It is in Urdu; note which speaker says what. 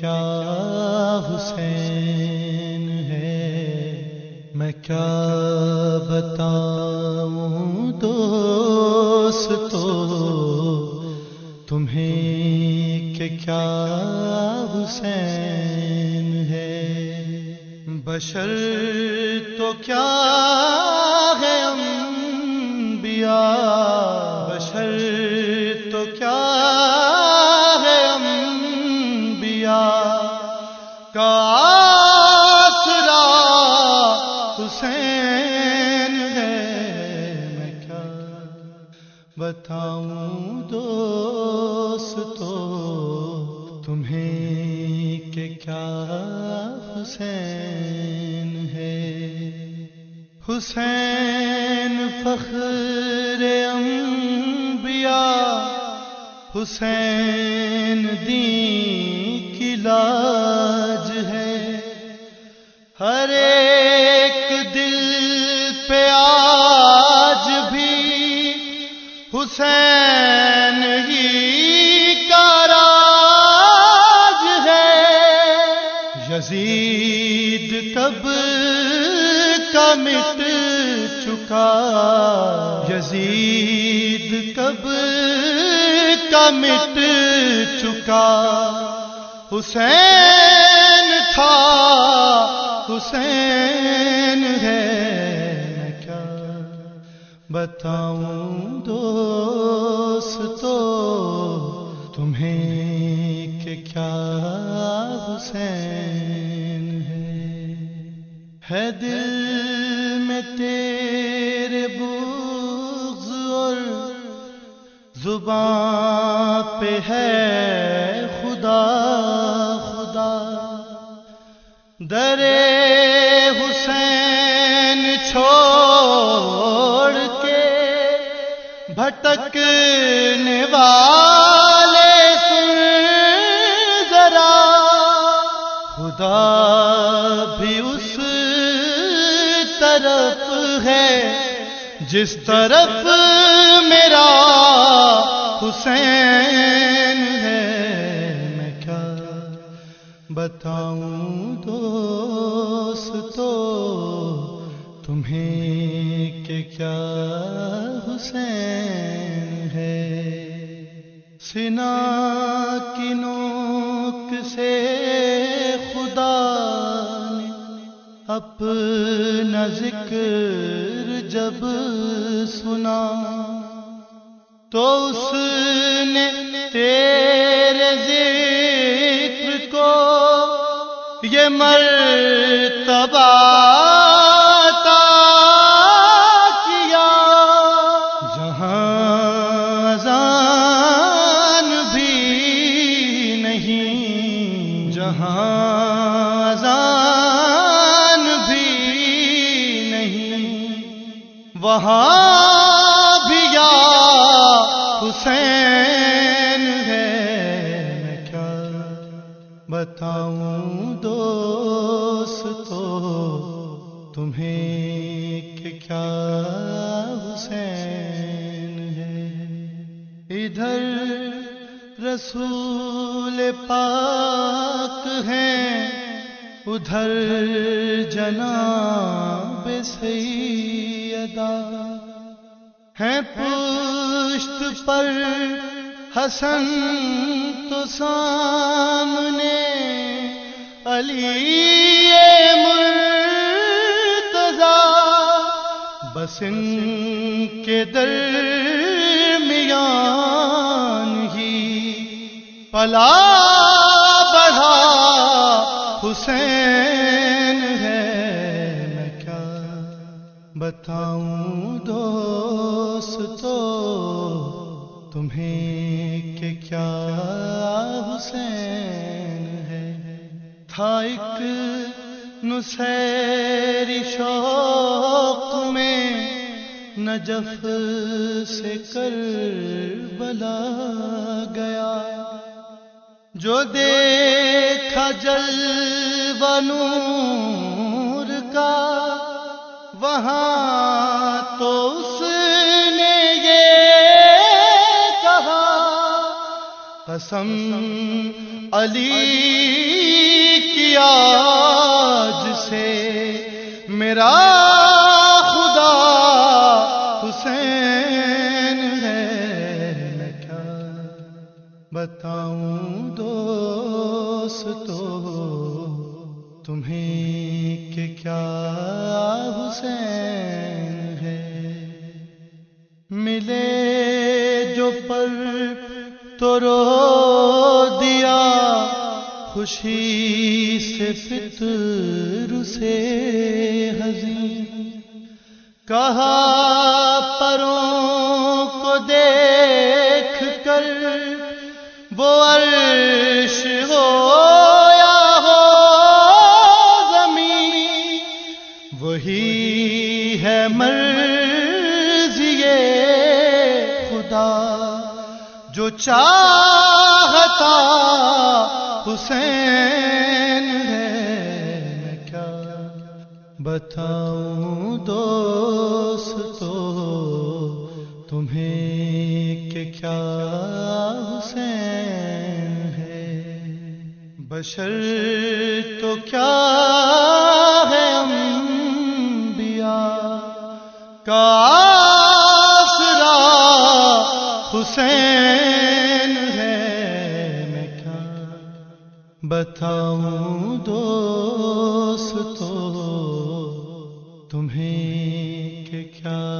Speaker 1: کیا حسین ہے۔ میں کیا بتاؤں دوست تو تمہیں کہ کیا حسین ہے؟ بشر تو کیا ہے انبیاء؟ کا آسرا حسین ہے، میں کیا بتاؤں دوستو، تمہیں کہ کیا حسین ہے؟ حسین فخر انبیاء، حسین دین کی ہے۔ ہر ایک دل پہ آج بھی حسین ہی کا راج ہے۔ یزید کب کا مٹ چکا۔ یزید کب کا مٹ چکا۔ حسین تھا، حسین ہے، میں کیا بتاؤں دوستو تمہیں کہ کیا حسین ہے؟ ہے دل میں تیرے بغض اور زبان پہ ہے خدا خدا۔ در حسین چھوڑ کے بھٹکنے والے سن ذرا۔ خدا بھی اس طرف ہے، جس طرف میرا بتاؤں دوستو، تمہیں کہ کیا حسین ہے؟ سنا کی نوک سے خدا نے اپنا ذکر جب سنا تو اس مرتبہ عطا کیا۔ جہاں اذان بھی نہیں، جہاں اذان بھی نہیں۔ وہاں بھی یا حسین رسول پاک ہیں۔ ادھر جناب سیدہ ہیں۔ پشت پر حسن تو سامنے۔ علی مرتضی بس ان کے درمیان پلا بڑھا، حسین ہے، میں کیا بتاؤں دوستو، تمہیں کہ کیا حسین ہے؟ تھا ایک نسیری شوق میں، نجف سے کر بلا گیا۔ جو دیکھا جل نور کا وہاں تو اس نے یہ کہا قسم علی کیا تمہیں کہ کیا حسین ہے؟ ملے جو پر تو رو دیا، خوشی سے فطر سے حزین۔ کہا پروں کو دیکھ کر وہ خدا جو چاہتا حسین ہے۔ میں کیا بتاؤں دوستو تمہیں کہ کیا حسین ہے؟ بشر تو کیا ہے انبیاء؟ کا تمہیں کہ کیا